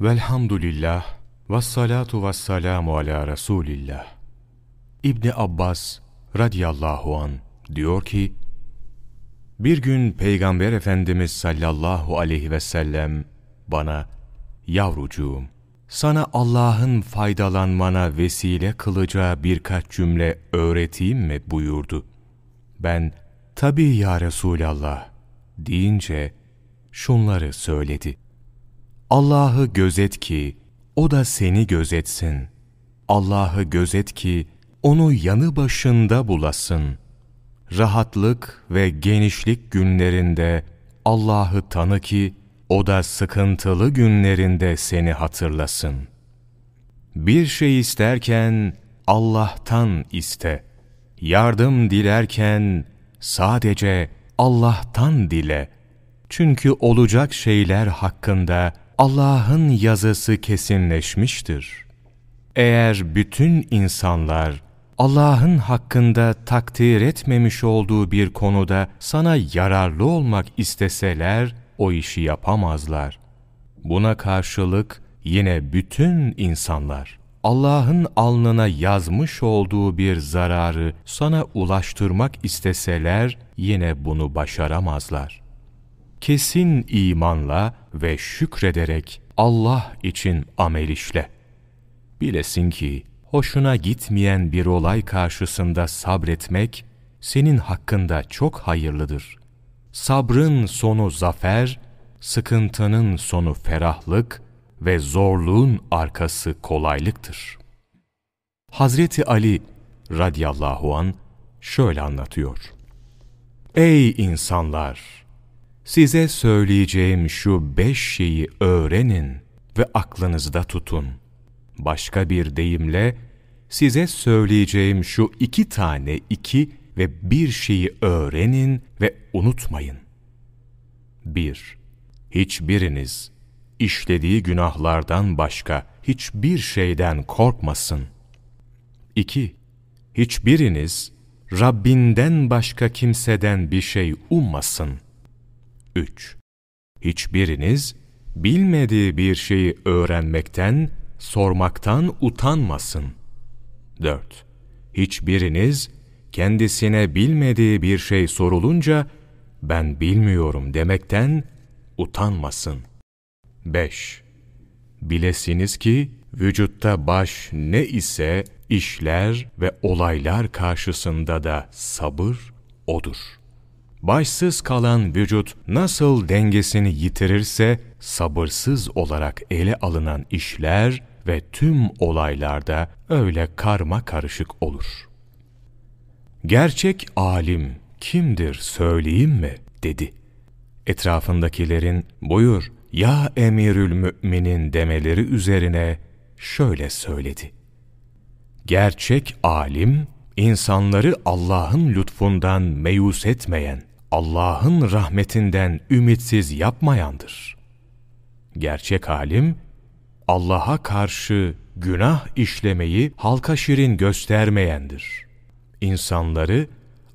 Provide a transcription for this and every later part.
Velhamdülillah ve salatu ve selamu ala Resulillah. İbni Abbas radiyallahu an diyor ki, bir gün Peygamber Efendimiz sallallahu aleyhi ve sellem bana, yavrucuğum, sana Allah'ın faydalanmana vesile kılacağı birkaç cümle öğreteyim mi buyurdu. Ben, tabi ya Resulallah deyince şunları söyledi. Allah'ı gözet ki, o da seni gözetsin. Allah'ı gözet ki, onu yanı başında bulasın. Rahatlık ve genişlik günlerinde Allah'ı tanı ki, o da sıkıntılı günlerinde seni hatırlasın. Bir şey isterken Allah'tan iste. Yardım dilerken sadece Allah'tan dile. Çünkü olacak şeyler hakkında Allah'ın yazısı kesinleşmiştir. Eğer bütün insanlar Allah'ın hakkında takdir etmemiş olduğu bir konuda sana yararlı olmak isteseler, o işi yapamazlar. Buna karşılık yine bütün insanlar Allah'ın alnına yazmış olduğu bir zararı sana ulaştırmak isteseler yine bunu başaramazlar. Kesin imanla ve şükrederek Allah için amel işle. Bilesin ki hoşuna gitmeyen bir olay karşısında sabretmek senin hakkında çok hayırlıdır. Sabrın sonu zafer, sıkıntının sonu ferahlık ve zorluğun arkası kolaylıktır. Hazreti Ali radıyallahu an şöyle anlatıyor. Ey insanlar! Size söyleyeceğim şu beş şeyi öğrenin ve aklınızda tutun. Başka bir deyimle, size söyleyeceğim şu iki tane iki ve bir şeyi öğrenin ve unutmayın. 1. Hiçbiriniz işlediği günahlardan başka hiçbir şeyden korkmasın. 2. Hiçbiriniz Rabbinden başka kimseden bir şey ummasın. 3. Hiçbiriniz bilmediği bir şeyi öğrenmekten, sormaktan utanmasın. 4. Hiçbiriniz kendisine bilmediği bir şey sorulunca ben bilmiyorum demekten utanmasın. 5. Bilesiniz ki vücutta baş ne ise işler ve olaylar karşısında da sabır odur. Başsız kalan vücut nasıl dengesini yitirirse sabırsız olarak ele alınan işler ve tüm olaylarda öyle karma karışık olur. Gerçek alim kimdir söyleyeyim mi? dedi. Etrafındakilerin buyur ya emirül müminin demeleri üzerine şöyle söyledi. Gerçek alim, insanları Allah'ın lütfundan meyus etmeyen, Allah'ın rahmetinden ümitsiz yapmayandır. Gerçek alim, Allah'a karşı günah işlemeyi halka şirin göstermeyendir. İnsanları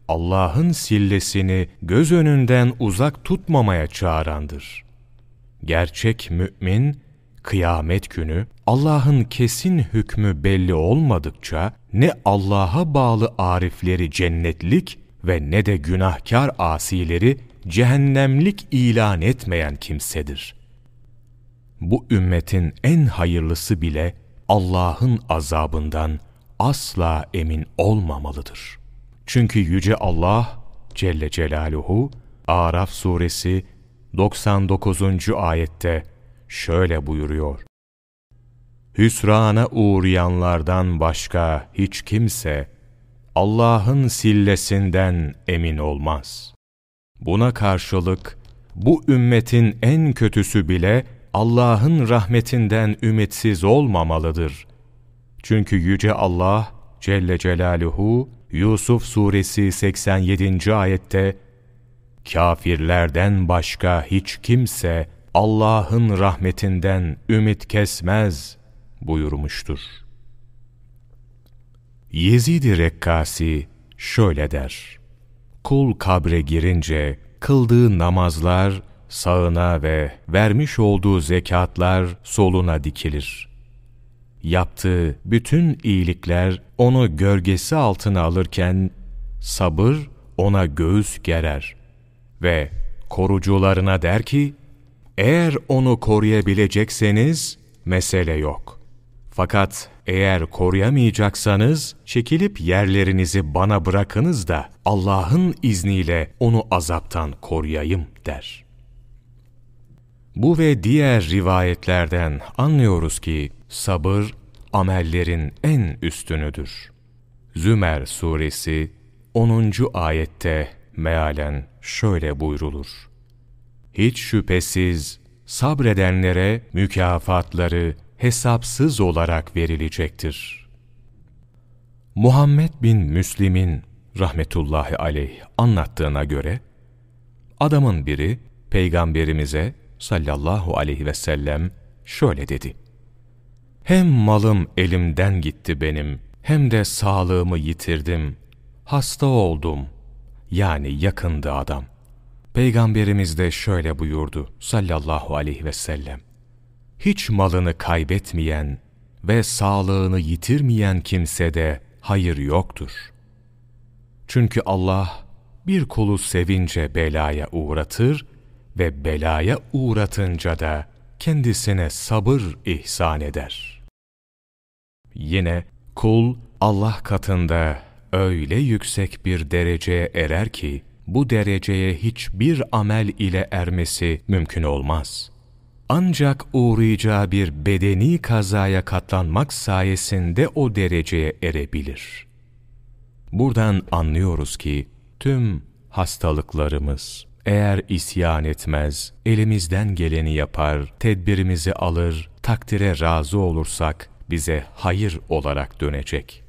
Allah'ın sillesini göz önünden uzak tutmamaya çağırandır. Gerçek mümin, kıyamet günü Allah'ın kesin hükmü belli olmadıkça ne Allah'a bağlı arifleri cennetlik ve ne de günahkar asileri cehennemlik ilan etmeyen kimsedir. Bu ümmetin en hayırlısı bile Allah'ın azabından asla emin olmamalıdır. Çünkü Yüce Allah Celle Celaluhu Araf suresi 99. ayette şöyle buyuruyor. Hüsrana uğrayanlardan başka hiç kimse Allah'ın sillesinden emin olmaz. Buna karşılık bu ümmetin en kötüsü bile Allah'ın rahmetinden ümitsiz olmamalıdır. Çünkü Yüce Allah Celle Celaluhu Yusuf Suresi 87. ayette Kafirlerden başka hiç kimse Allah'ın rahmetinden ümit kesmez buyurmuştur. Yezid-i Rekkasi şöyle der. Kul kabre girince kıldığı namazlar, sağına ve vermiş olduğu zekatlar soluna dikilir. Yaptığı bütün iyilikler onu gölgesi altına alırken, sabır ona göğüs gerer ve korucularına der ki, eğer onu koruyabilecekseniz mesele yok. Fakat eğer koruyamayacaksanız çekilip yerlerinizi bana bırakınız da Allah'ın izniyle onu azaptan koruyayım der. Bu ve diğer rivayetlerden anlıyoruz ki sabır amellerin en üstünüdür. Zümer suresi 10. ayette mealen şöyle buyrulur. Hiç şüphesiz sabredenlere mükafatları hesapsız olarak verilecektir. Muhammed bin Müslim'in rahmetullahi aleyh anlattığına göre, adamın biri peygamberimize sallallahu aleyhi ve sellem şöyle dedi. Hem malım elimden gitti benim, hem de sağlığımı yitirdim, hasta oldum. Yani yakındı adam. Peygamberimiz de şöyle buyurdu sallallahu aleyhi ve sellem hiç malını kaybetmeyen ve sağlığını yitirmeyen kimsede hayır yoktur. Çünkü Allah bir kulu sevince belaya uğratır ve belaya uğratınca da kendisine sabır ihsan eder. Yine kul Allah katında öyle yüksek bir dereceye erer ki, bu dereceye hiçbir amel ile ermesi mümkün olmaz ancak uğrayacağı bir bedeni kazaya katlanmak sayesinde o dereceye erebilir. Buradan anlıyoruz ki tüm hastalıklarımız eğer isyan etmez, elimizden geleni yapar, tedbirimizi alır, takdire razı olursak bize hayır olarak dönecek.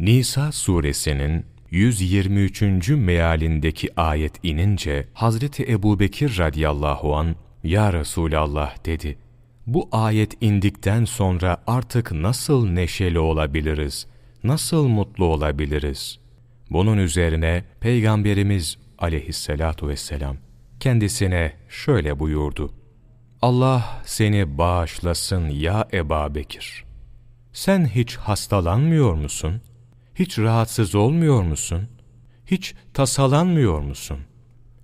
Nisa suresinin 123. mealindeki ayet inince Hazreti Ebubekir radıyallahu an Ya Resulallah dedi. Bu ayet indikten sonra artık nasıl neşeli olabiliriz? Nasıl mutlu olabiliriz? Bunun üzerine Peygamberimiz aleyhissalatu vesselam kendisine şöyle buyurdu. Allah seni bağışlasın ya Eba Bekir. Sen hiç hastalanmıyor musun? Hiç rahatsız olmuyor musun? Hiç tasalanmıyor musun?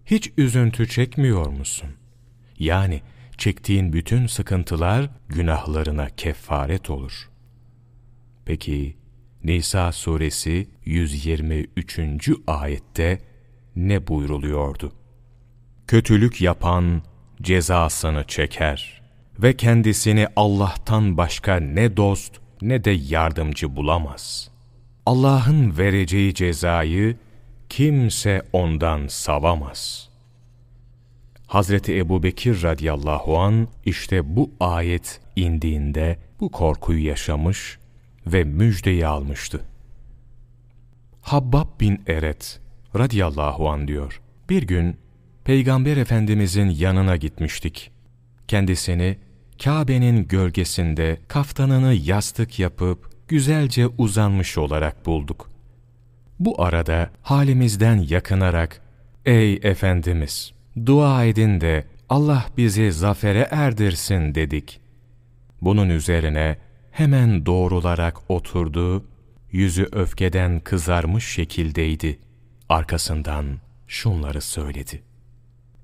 Hiç üzüntü çekmiyor musun? Yani çektiğin bütün sıkıntılar günahlarına kefaret olur. Peki Nisa suresi 123. ayette ne buyruluyordu? Kötülük yapan cezasını çeker ve kendisini Allah'tan başka ne dost ne de yardımcı bulamaz.'' Allah'ın vereceği cezayı kimse ondan savamaz. Hazreti Ebu Bekir radıyallahu an işte bu ayet indiğinde bu korkuyu yaşamış ve müjdeyi almıştı. Habbab bin Eret radıyallahu an diyor. Bir gün Peygamber Efendimizin yanına gitmiştik. Kendisini Kabe'nin gölgesinde kaftanını yastık yapıp güzelce uzanmış olarak bulduk. Bu arada halimizden yakınarak, ''Ey Efendimiz, dua edin de Allah bizi zafere erdirsin.'' dedik. Bunun üzerine hemen doğrularak oturdu, yüzü öfkeden kızarmış şekildeydi. Arkasından şunları söyledi.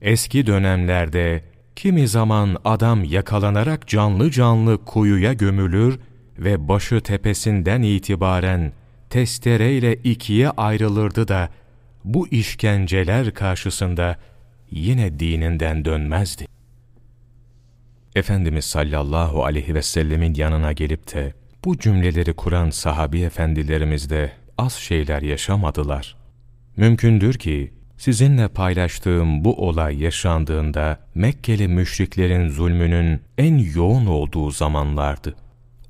Eski dönemlerde kimi zaman adam yakalanarak canlı canlı kuyuya gömülür ve başı tepesinden itibaren testereyle ikiye ayrılırdı da bu işkenceler karşısında yine dininden dönmezdi. Efendimiz sallallahu aleyhi ve sellemin yanına gelip de bu cümleleri kuran sahabi efendilerimiz de az şeyler yaşamadılar. Mümkündür ki sizinle paylaştığım bu olay yaşandığında Mekkeli müşriklerin zulmünün en yoğun olduğu zamanlardı.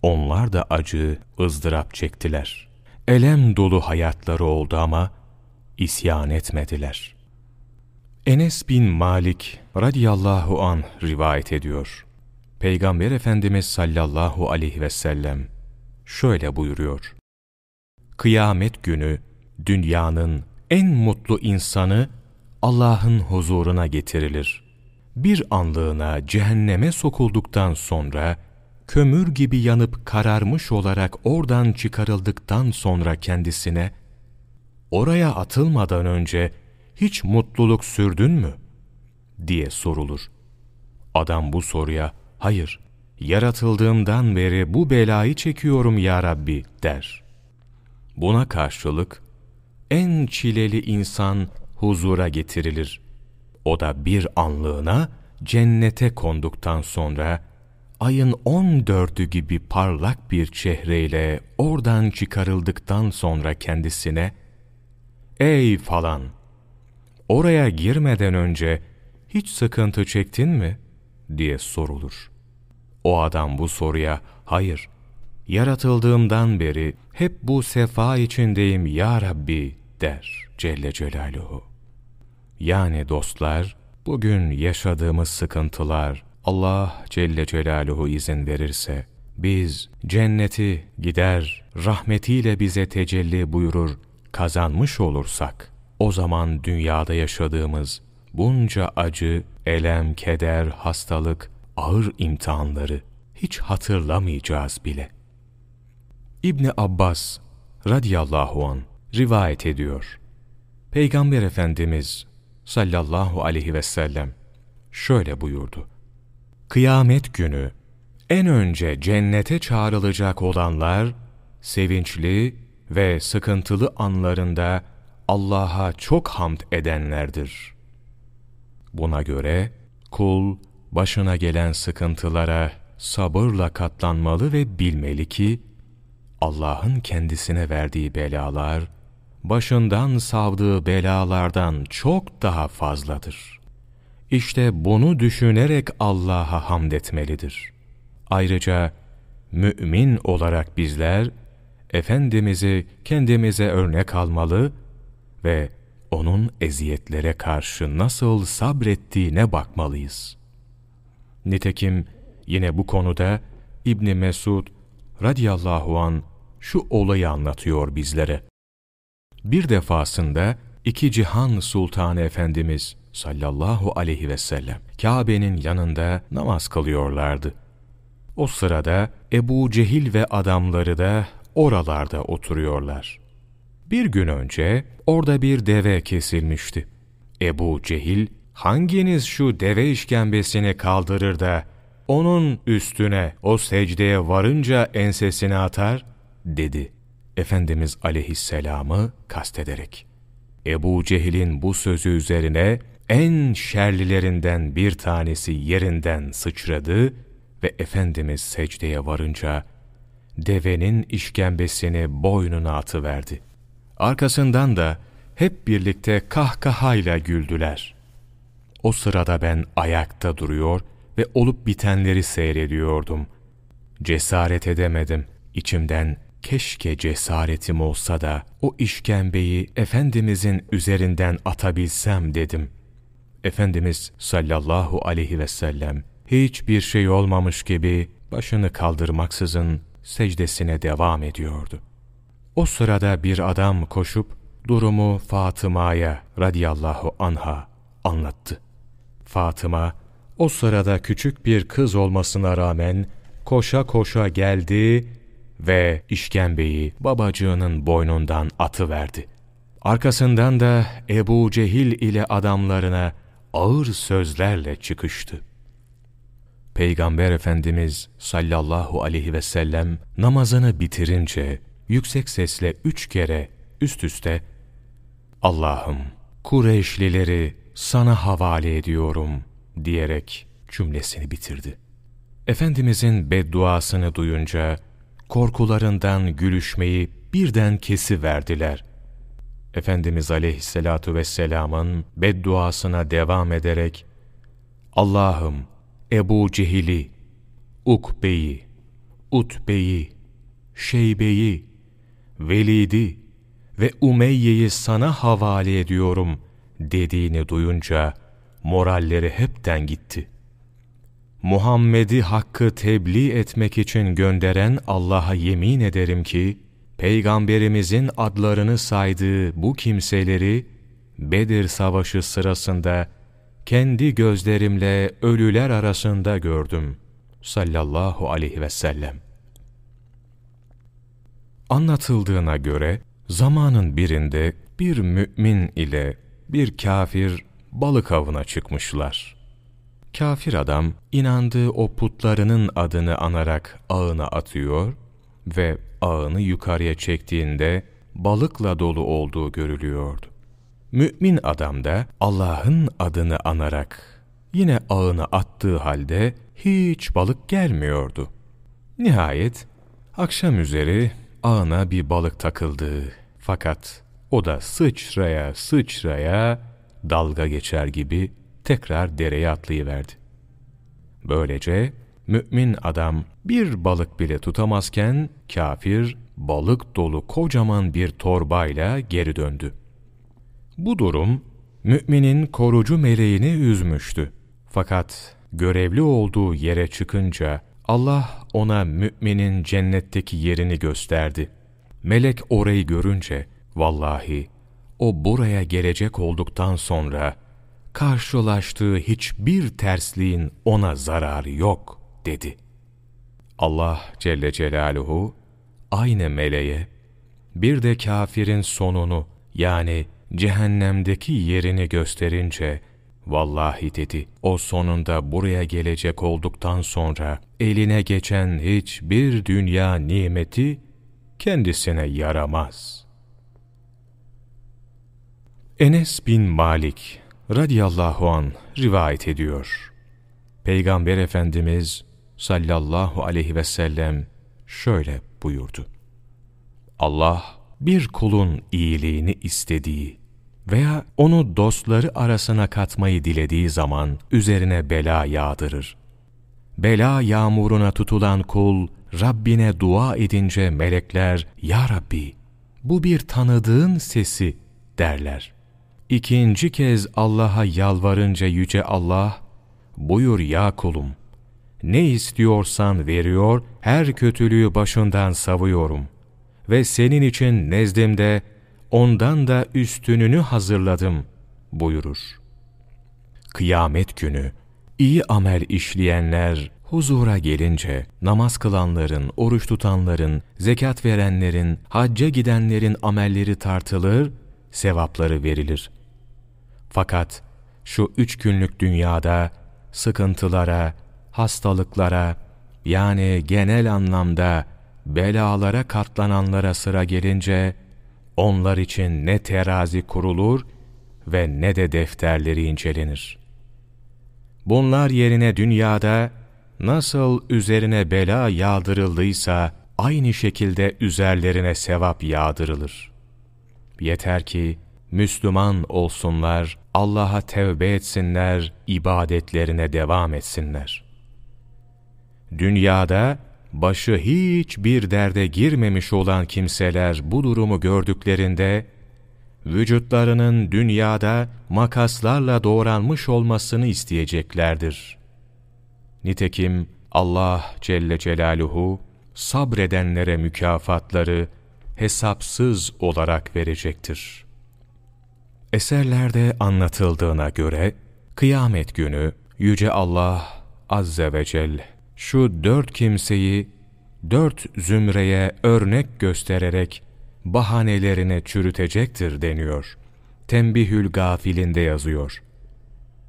Onlar da acı, ızdırap çektiler. Elem dolu hayatları oldu ama isyan etmediler. Enes bin Malik radıyallahu an rivayet ediyor. Peygamber Efendimiz sallallahu aleyhi ve sellem şöyle buyuruyor. Kıyamet günü dünyanın en mutlu insanı Allah'ın huzuruna getirilir. Bir anlığına cehenneme sokulduktan sonra, kömür gibi yanıp kararmış olarak oradan çıkarıldıktan sonra kendisine, oraya atılmadan önce hiç mutluluk sürdün mü? diye sorulur. Adam bu soruya, hayır, yaratıldığımdan beri bu belayı çekiyorum ya Rabbi der. Buna karşılık, en çileli insan huzura getirilir. O da bir anlığına cennete konduktan sonra, ayın on dördü gibi parlak bir çehreyle oradan çıkarıldıktan sonra kendisine, ''Ey falan, oraya girmeden önce hiç sıkıntı çektin mi?'' diye sorulur. O adam bu soruya, ''Hayır, yaratıldığımdan beri hep bu sefa içindeyim ya Rabbi'' der Celle Celaluhu. Yani dostlar, bugün yaşadığımız sıkıntılar, Allah Celle Celaluhu izin verirse, biz cenneti gider, rahmetiyle bize tecelli buyurur, kazanmış olursak, o zaman dünyada yaşadığımız bunca acı, elem, keder, hastalık, ağır imtihanları hiç hatırlamayacağız bile. İbni Abbas radıyallahu an rivayet ediyor. Peygamber Efendimiz sallallahu aleyhi ve sellem şöyle buyurdu. Kıyamet günü en önce cennete çağrılacak olanlar sevinçli ve sıkıntılı anlarında Allah'a çok hamd edenlerdir. Buna göre kul başına gelen sıkıntılara sabırla katlanmalı ve bilmeli ki Allah'ın kendisine verdiği belalar başından savdığı belalardan çok daha fazladır. İşte bunu düşünerek Allah'a hamd etmelidir. Ayrıca mümin olarak bizler Efendimiz'i kendimize örnek almalı ve onun eziyetlere karşı nasıl sabrettiğine bakmalıyız. Nitekim yine bu konuda İbni Mesud radiyallahu an şu olayı anlatıyor bizlere. Bir defasında iki cihan sultanı efendimiz sallallahu aleyhi ve sellem Kabe'nin yanında namaz kılıyorlardı. O sırada Ebu Cehil ve adamları da oralarda oturuyorlar. Bir gün önce orada bir deve kesilmişti. Ebu Cehil, hanginiz şu deve işkembesini kaldırır da onun üstüne o secdeye varınca ensesini atar, dedi. Efendimiz aleyhisselamı kastederek. Ebu Cehil'in bu sözü üzerine en şerlilerinden bir tanesi yerinden sıçradı ve Efendimiz secdeye varınca devenin işkembesini boynuna atıverdi. Arkasından da hep birlikte kahkahayla güldüler. O sırada ben ayakta duruyor ve olup bitenleri seyrediyordum. Cesaret edemedim. İçimden keşke cesaretim olsa da o işkembeyi Efendimizin üzerinden atabilsem dedim. Efendimiz sallallahu aleyhi ve sellem hiçbir şey olmamış gibi başını kaldırmaksızın secdesine devam ediyordu. O sırada bir adam koşup durumu Fatıma'ya radiyallahu anha anlattı. Fatıma o sırada küçük bir kız olmasına rağmen koşa koşa geldi ve işkembeyi babacığının boynundan atıverdi. Arkasından da Ebu Cehil ile adamlarına ağır sözlerle çıkıştı. Peygamber Efendimiz sallallahu aleyhi ve sellem namazını bitirince yüksek sesle üç kere üst üste Allah'ım Kureyşlileri sana havale ediyorum diyerek cümlesini bitirdi. Efendimizin bedduasını duyunca korkularından gülüşmeyi birden kesi verdiler. Efendimiz aleyhissalatu vesselamın bedduasına devam ederek Allah'ım Ebu Cehil'i, Ukbe'yi, Utbe'yi, Şeybe'yi, Velid'i ve Umeyye'yi sana havale ediyorum dediğini duyunca moralleri hepten gitti. Muhammed'i hakkı tebliğ etmek için gönderen Allah'a yemin ederim ki, Peygamberimizin adlarını saydığı bu kimseleri Bedir Savaşı sırasında kendi gözlerimle ölüler arasında gördüm. Sallallahu aleyhi ve sellem. Anlatıldığına göre zamanın birinde bir mümin ile bir kafir balık avına çıkmışlar. Kafir adam inandığı o putlarının adını anarak ağına atıyor ve ağını yukarıya çektiğinde balıkla dolu olduğu görülüyordu. Mümin adam da Allah'ın adını anarak yine ağını attığı halde hiç balık gelmiyordu. Nihayet akşam üzeri ağına bir balık takıldı. Fakat o da sıçraya sıçraya dalga geçer gibi tekrar dereye atlayıverdi. Böylece mümin adam bir balık bile tutamazken kafir balık dolu kocaman bir torbayla geri döndü. Bu durum müminin korucu meleğini üzmüştü. Fakat görevli olduğu yere çıkınca Allah ona müminin cennetteki yerini gösterdi. Melek orayı görünce vallahi o buraya gelecek olduktan sonra karşılaştığı hiçbir tersliğin ona zararı yok dedi. Allah Celle Celaluhu aynı meleğe bir de kafirin sonunu yani cehennemdeki yerini gösterince vallahi dedi o sonunda buraya gelecek olduktan sonra eline geçen hiçbir dünya nimeti kendisine yaramaz. Enes bin Malik radiyallahu an rivayet ediyor. Peygamber Efendimiz sallallahu aleyhi ve sellem şöyle buyurdu. Allah bir kulun iyiliğini istediği veya onu dostları arasına katmayı dilediği zaman üzerine bela yağdırır. Bela yağmuruna tutulan kul Rabbine dua edince melekler Ya Rabbi bu bir tanıdığın sesi derler. İkinci kez Allah'a yalvarınca Yüce Allah, buyur ya kulum, ne istiyorsan veriyor, her kötülüğü başından savuyorum ve senin için nezdimde ondan da üstününü hazırladım buyurur. Kıyamet günü iyi amel işleyenler huzura gelince namaz kılanların, oruç tutanların, zekat verenlerin, hacca gidenlerin amelleri tartılır, sevapları verilir. Fakat şu üç günlük dünyada sıkıntılara, hastalıklara yani genel anlamda belalara katlananlara sıra gelince onlar için ne terazi kurulur ve ne de defterleri incelenir. Bunlar yerine dünyada nasıl üzerine bela yağdırıldıysa aynı şekilde üzerlerine sevap yağdırılır. Yeter ki Müslüman olsunlar, Allah'a tevbe etsinler, ibadetlerine devam etsinler. Dünyada başı hiç bir derde girmemiş olan kimseler bu durumu gördüklerinde, vücutlarının dünyada makaslarla doğranmış olmasını isteyeceklerdir. Nitekim Allah Celle Celaluhu sabredenlere mükafatları hesapsız olarak verecektir. Eserlerde anlatıldığına göre, kıyamet günü Yüce Allah Azze ve Celle şu dört kimseyi dört zümreye örnek göstererek bahanelerine çürütecektir deniyor. Tembihül Gafilinde yazıyor.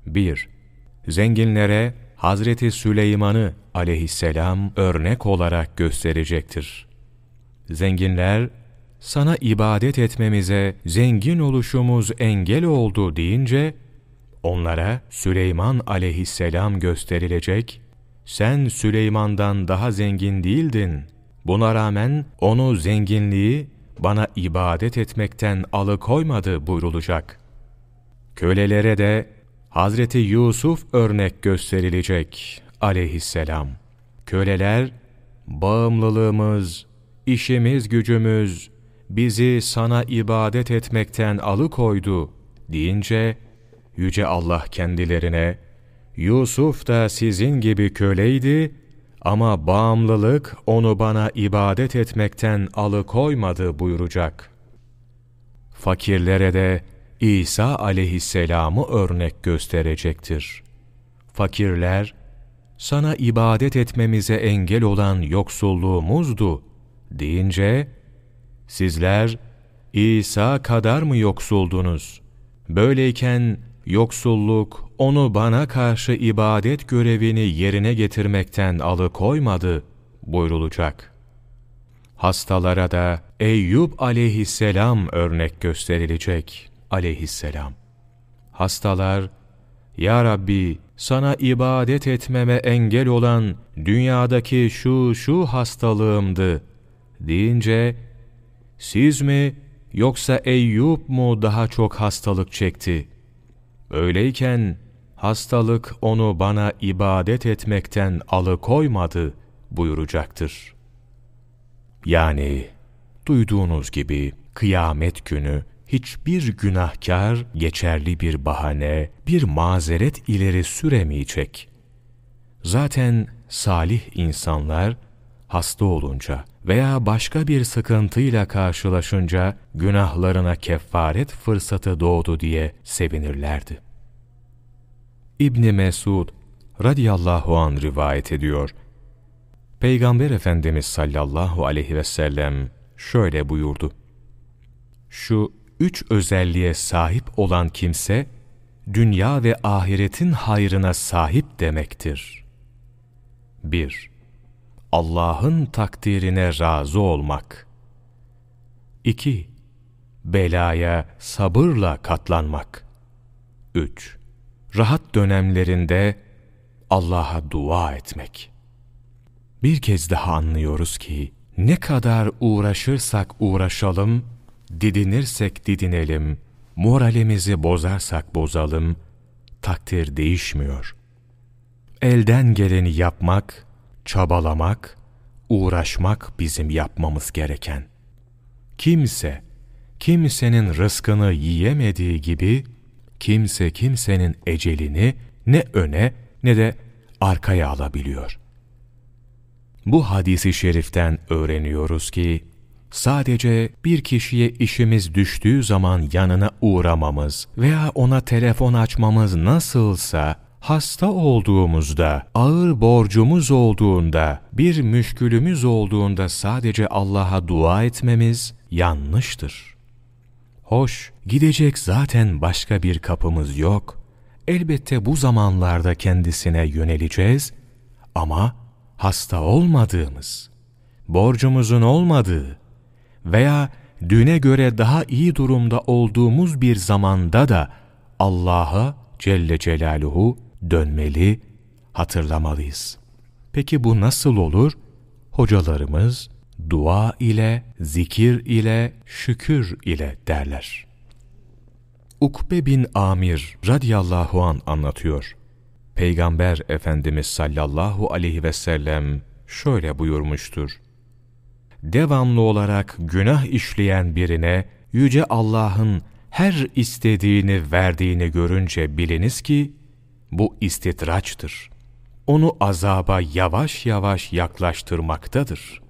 1. Zenginlere Hazreti Süleyman'ı aleyhisselam örnek olarak gösterecektir. Zenginler, sana ibadet etmemize zengin oluşumuz engel oldu deyince, onlara Süleyman aleyhisselam gösterilecek, sen Süleyman'dan daha zengin değildin. Buna rağmen onu zenginliği bana ibadet etmekten alıkoymadı buyrulacak. Kölelere de Hazreti Yusuf örnek gösterilecek aleyhisselam. Köleler, bağımlılığımız, işimiz gücümüz, bizi sana ibadet etmekten alıkoydu deyince, Yüce Allah kendilerine, Yusuf da sizin gibi köleydi ama bağımlılık onu bana ibadet etmekten alıkoymadı buyuracak. Fakirlere de İsa aleyhisselamı örnek gösterecektir. Fakirler, sana ibadet etmemize engel olan yoksulluğumuzdu deyince, sizler İsa kadar mı yoksuldunuz? Böyleyken yoksulluk onu bana karşı ibadet görevini yerine getirmekten alıkoymadı buyrulacak. Hastalara da Eyüp aleyhisselam örnek gösterilecek aleyhisselam. Hastalar, Ya Rabbi sana ibadet etmeme engel olan dünyadaki şu şu hastalığımdı deyince, siz mi yoksa Eyüp mu daha çok hastalık çekti? Öyleyken hastalık onu bana ibadet etmekten alıkoymadı buyuracaktır. Yani duyduğunuz gibi kıyamet günü hiçbir günahkar geçerli bir bahane, bir mazeret ileri süremeyecek. Zaten salih insanlar hasta olunca veya başka bir sıkıntıyla karşılaşınca günahlarına kefaret fırsatı doğdu diye sevinirlerdi. İbni Mesud radıyallahu an rivayet ediyor. Peygamber Efendimiz sallallahu aleyhi ve sellem şöyle buyurdu. Şu üç özelliğe sahip olan kimse, dünya ve ahiretin hayrına sahip demektir. 1. Allah'ın takdirine razı olmak. 2. Belaya sabırla katlanmak. 3. Rahat dönemlerinde Allah'a dua etmek. Bir kez daha anlıyoruz ki, ne kadar uğraşırsak uğraşalım, didinirsek didinelim, moralimizi bozarsak bozalım, takdir değişmiyor. Elden geleni yapmak, çabalamak, uğraşmak bizim yapmamız gereken. Kimse, kimsenin rızkını yiyemediği gibi, kimse kimsenin ecelini ne öne ne de arkaya alabiliyor. Bu hadisi şeriften öğreniyoruz ki, sadece bir kişiye işimiz düştüğü zaman yanına uğramamız veya ona telefon açmamız nasılsa, hasta olduğumuzda, ağır borcumuz olduğunda, bir müşkülümüz olduğunda sadece Allah'a dua etmemiz yanlıştır. Hoş, gidecek zaten başka bir kapımız yok. Elbette bu zamanlarda kendisine yöneleceğiz ama hasta olmadığımız, borcumuzun olmadığı veya düne göre daha iyi durumda olduğumuz bir zamanda da Allah'a Celle Celaluhu dönmeli, hatırlamalıyız. Peki bu nasıl olur? Hocalarımız dua ile, zikir ile, şükür ile derler. Ukbe bin Amir radıyallahu an anlatıyor. Peygamber Efendimiz sallallahu aleyhi ve sellem şöyle buyurmuştur. Devamlı olarak günah işleyen birine Yüce Allah'ın her istediğini verdiğini görünce biliniz ki bu istitraçtır. Onu azaba yavaş yavaş yaklaştırmaktadır.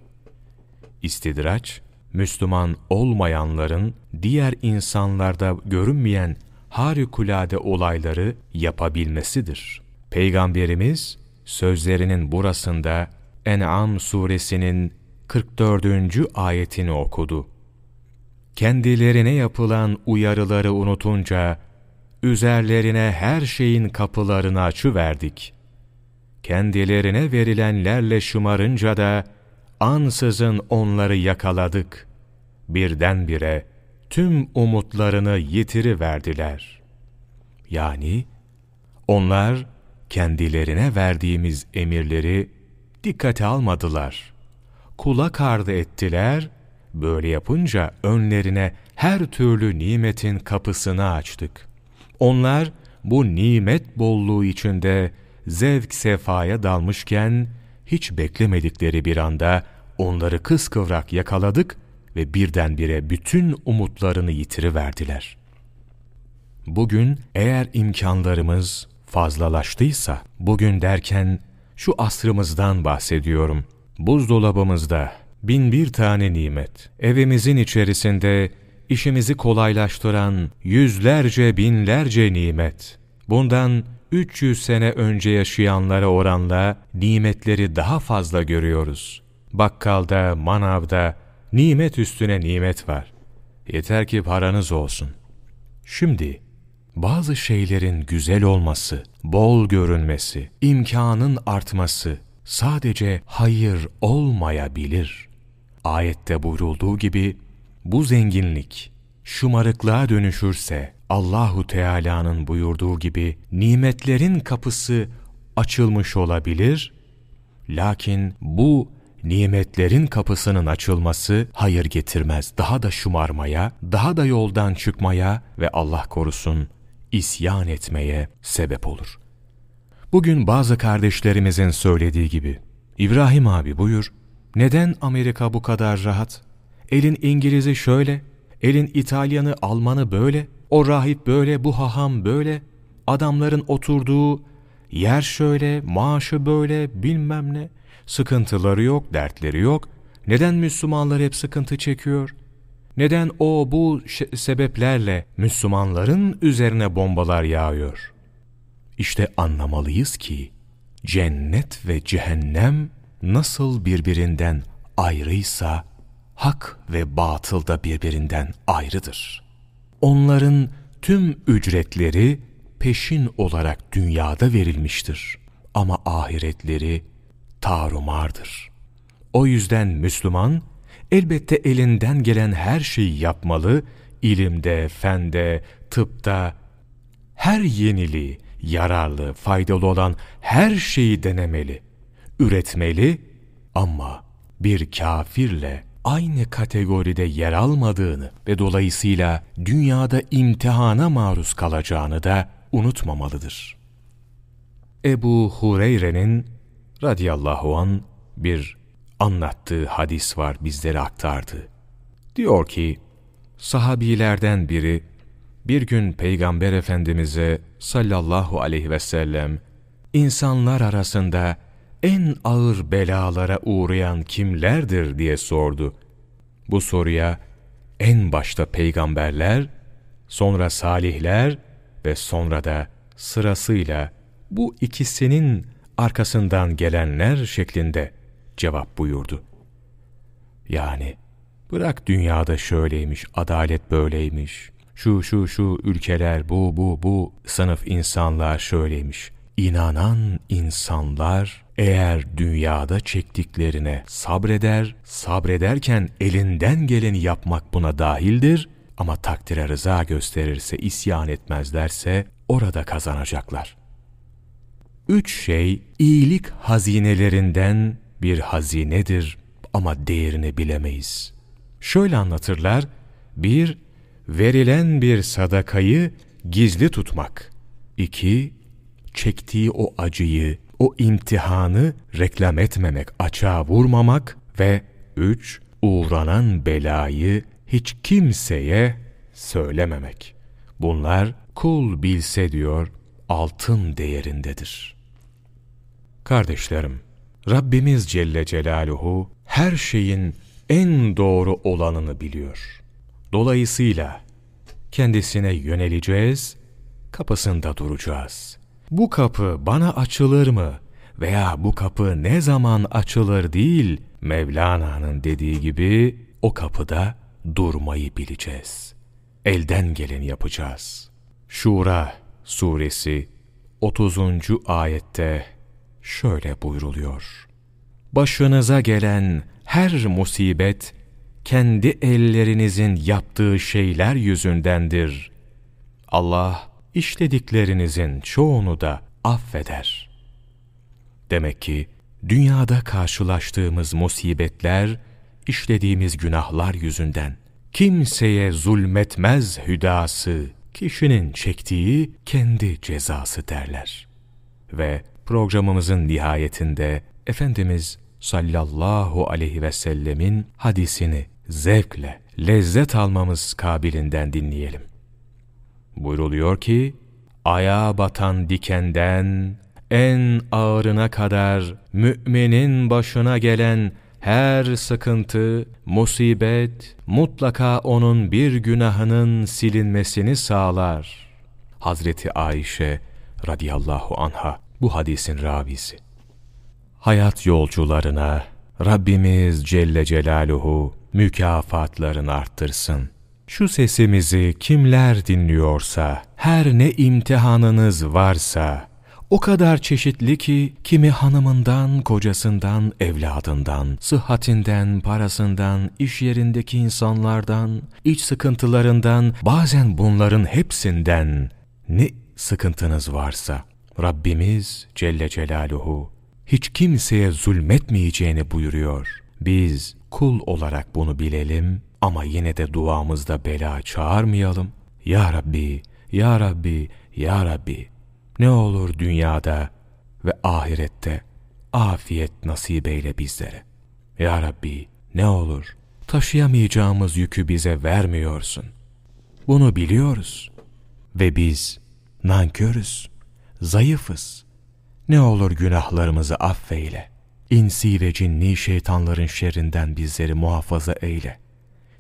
İstidraç, Müslüman olmayanların diğer insanlarda görünmeyen harikulade olayları yapabilmesidir. Peygamberimiz sözlerinin burasında En'am suresinin 44. ayetini okudu. Kendilerine yapılan uyarıları unutunca üzerlerine her şeyin kapılarını açıverdik. Kendilerine verilenlerle şımarınca da ansızın onları yakaladık. Birdenbire tüm umutlarını yitiriverdiler. Yani onlar kendilerine verdiğimiz emirleri dikkate almadılar. Kulak ardı ettiler, böyle yapınca önlerine her türlü nimetin kapısını açtık. Onlar bu nimet bolluğu içinde zevk sefaya dalmışken, hiç beklemedikleri bir anda onları kıskıvrak yakaladık ve birdenbire bütün umutlarını yitiriverdiler. Bugün eğer imkanlarımız fazlalaştıysa, bugün derken şu asrımızdan bahsediyorum. Buzdolabımızda bin bir tane nimet, evimizin içerisinde işimizi kolaylaştıran yüzlerce binlerce nimet. Bundan 300 sene önce yaşayanlara oranla nimetleri daha fazla görüyoruz. Bakkalda, manavda nimet üstüne nimet var. Yeter ki paranız olsun. Şimdi bazı şeylerin güzel olması, bol görünmesi, imkanın artması sadece hayır olmayabilir. Ayette buyurulduğu gibi bu zenginlik şımarıklığa dönüşürse Allahu Teala'nın buyurduğu gibi nimetlerin kapısı açılmış olabilir. Lakin bu nimetlerin kapısının açılması hayır getirmez. Daha da şımarmaya, daha da yoldan çıkmaya ve Allah korusun isyan etmeye sebep olur. Bugün bazı kardeşlerimizin söylediği gibi, İbrahim abi buyur, neden Amerika bu kadar rahat? Elin İngiliz'i şöyle, elin İtalyanı, Almanı böyle, o rahip böyle, bu haham böyle, adamların oturduğu yer şöyle, maaşı böyle, bilmem ne, sıkıntıları yok, dertleri yok. Neden Müslümanlar hep sıkıntı çekiyor? Neden o bu sebeplerle Müslümanların üzerine bombalar yağıyor? İşte anlamalıyız ki cennet ve cehennem nasıl birbirinden ayrıysa hak ve batıl da birbirinden ayrıdır. Onların tüm ücretleri peşin olarak dünyada verilmiştir ama ahiretleri tarumardır. O yüzden Müslüman elbette elinden gelen her şeyi yapmalı, ilimde, fende, tıpta, her yeniliği, yararlı, faydalı olan her şeyi denemeli, üretmeli ama bir kafirle aynı kategoride yer almadığını ve dolayısıyla dünyada imtihana maruz kalacağını da unutmamalıdır. Ebu Hureyre'nin radıyallahu an bir anlattığı hadis var bizlere aktardı. Diyor ki, sahabilerden biri bir gün Peygamber Efendimiz'e sallallahu aleyhi ve sellem insanlar arasında en ağır belalara uğrayan kimlerdir diye sordu. Bu soruya en başta peygamberler, sonra salihler ve sonra da sırasıyla bu ikisinin arkasından gelenler şeklinde cevap buyurdu. Yani bırak dünyada şöyleymiş, adalet böyleymiş, şu şu şu ülkeler bu bu bu sınıf insanlar şöyleymiş. İnanan insanlar eğer dünyada çektiklerine sabreder, sabrederken elinden geleni yapmak buna dahildir ama takdire rıza gösterirse, isyan etmezlerse orada kazanacaklar. Üç şey iyilik hazinelerinden bir hazinedir ama değerini bilemeyiz. Şöyle anlatırlar, bir, verilen bir sadakayı gizli tutmak. İki, çektiği o acıyı, o imtihanı reklam etmemek, açığa vurmamak ve üç, uğranan belayı hiç kimseye söylememek. Bunlar kul bilse diyor altın değerindedir. Kardeşlerim, Rabbimiz Celle Celaluhu her şeyin en doğru olanını biliyor. Dolayısıyla kendisine yöneleceğiz, kapısında duracağız. Bu kapı bana açılır mı veya bu kapı ne zaman açılır değil, Mevlana'nın dediği gibi o kapıda durmayı bileceğiz. Elden geleni yapacağız. Şura suresi 30. ayette şöyle buyruluyor. Başınıza gelen her musibet kendi ellerinizin yaptığı şeyler yüzündendir. Allah işlediklerinizin çoğunu da affeder. Demek ki dünyada karşılaştığımız musibetler işlediğimiz günahlar yüzünden. Kimseye zulmetmez hüdası, kişinin çektiği kendi cezası derler. Ve programımızın nihayetinde Efendimiz sallallahu aleyhi ve sellemin hadisini zevkle, lezzet almamız kabilinden dinleyelim. Buyruluyor ki, ayağa batan dikenden en ağırına kadar müminin başına gelen her sıkıntı, musibet mutlaka onun bir günahının silinmesini sağlar. Hazreti Ayşe radıyallahu anha bu hadisin ravisi. Hayat yolcularına Rabbimiz Celle Celaluhu mükafatlarını arttırsın. Şu sesimizi kimler dinliyorsa, her ne imtihanınız varsa, o kadar çeşitli ki kimi hanımından, kocasından, evladından, sıhhatinden, parasından, iş yerindeki insanlardan, iç sıkıntılarından, bazen bunların hepsinden ne sıkıntınız varsa Rabbimiz Celle Celaluhu hiç kimseye zulmetmeyeceğini buyuruyor. Biz kul olarak bunu bilelim ama yine de duamızda bela çağırmayalım. Ya Rabbi, Ya Rabbi, Ya Rabbi ne olur dünyada ve ahirette afiyet nasip eyle bizlere. Ya Rabbi ne olur taşıyamayacağımız yükü bize vermiyorsun. Bunu biliyoruz ve biz nankörüz, zayıfız. Ne olur günahlarımızı affeyle. İnsi ve cinni şeytanların şerrinden bizleri muhafaza eyle.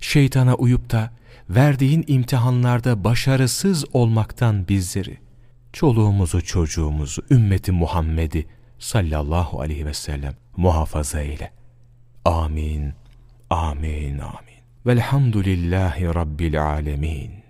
Şeytana uyup da verdiğin imtihanlarda başarısız olmaktan bizleri, çoluğumuzu çocuğumuzu, ümmeti Muhammed'i sallallahu aleyhi ve sellem muhafaza eyle. Amin, amin, amin. Velhamdülillahi Rabbil alemin.